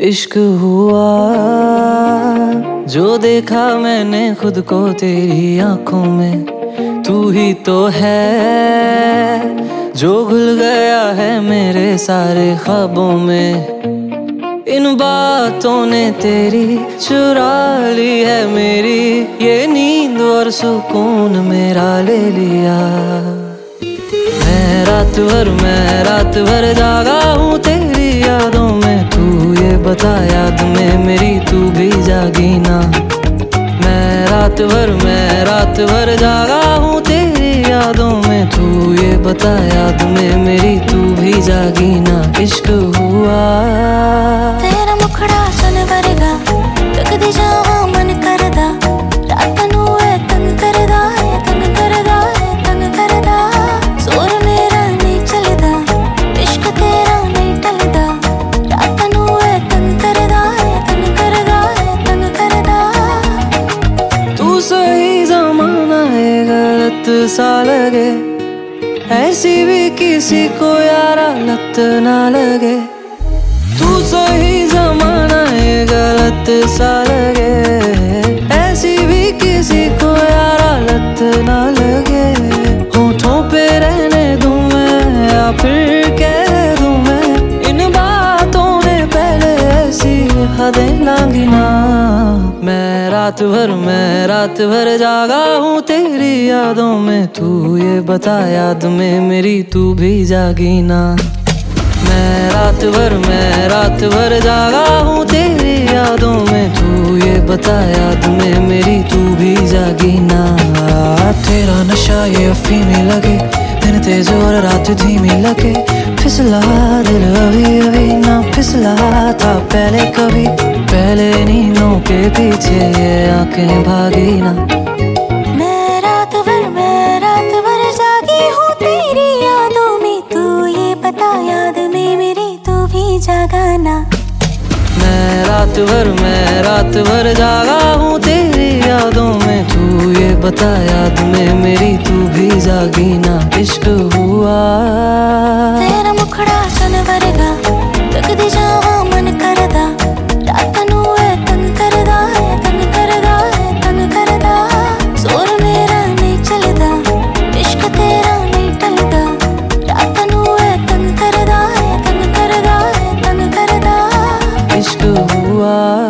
इश्क हुआ। जो देखा मैंने खुद को तेरी आँखों में, तू ही तो है। जो घुल गया है मेरे सारे ख्वाबों में, इन बातों ने तेरी चुरा ली है मेरी। ये नींद और सुकून मेरा ले लिया। मैं रात भर, मैं रात भर जागा हूँ। बता याद में, मेरी तू भी जागी ना। मैं रात भर, मैं रात भर जागा हूँ तेरी यादों में। तू ये बता, याद में मेरी तू भी जागी ना। इश्क हुआ। तेरा मुखड़ा सुन भरेगा तक गलत सा लगे। ऐसी भी किसी को यारा लत ना लगे। तू सही जमाना है, गलत सा रात भर मैं रात भर जागा हूँ तेरी यादों में। तू ये बता, याद में मेरी तू भी जागी ना। मैं रात भर मैं रात भर जागा हूँ तेरी यादों में। तू ये बता, याद में मेरी तू भी जागी ना। तेरा नशा ये अफीमी लगे, दिन तेज और रात धीमी लगे। फिसला दिल अभी अभी ना, फिसला था पहले कभी। पहले नींदों के पीछे ये आँखें भागी ना। मैं रात भर मैं रात भर जागी हूँ तेरी यादों में। तू ये बता याद में मेरी तू भी जागाना मैं रात भर मैं रात भर जागा हूँ तेरी यादों में। तू ये बता याद में मेरी तू भी जागी ना। इश्क हुआ। तेरा मुखड़ा सुन वर्गा तक दी heart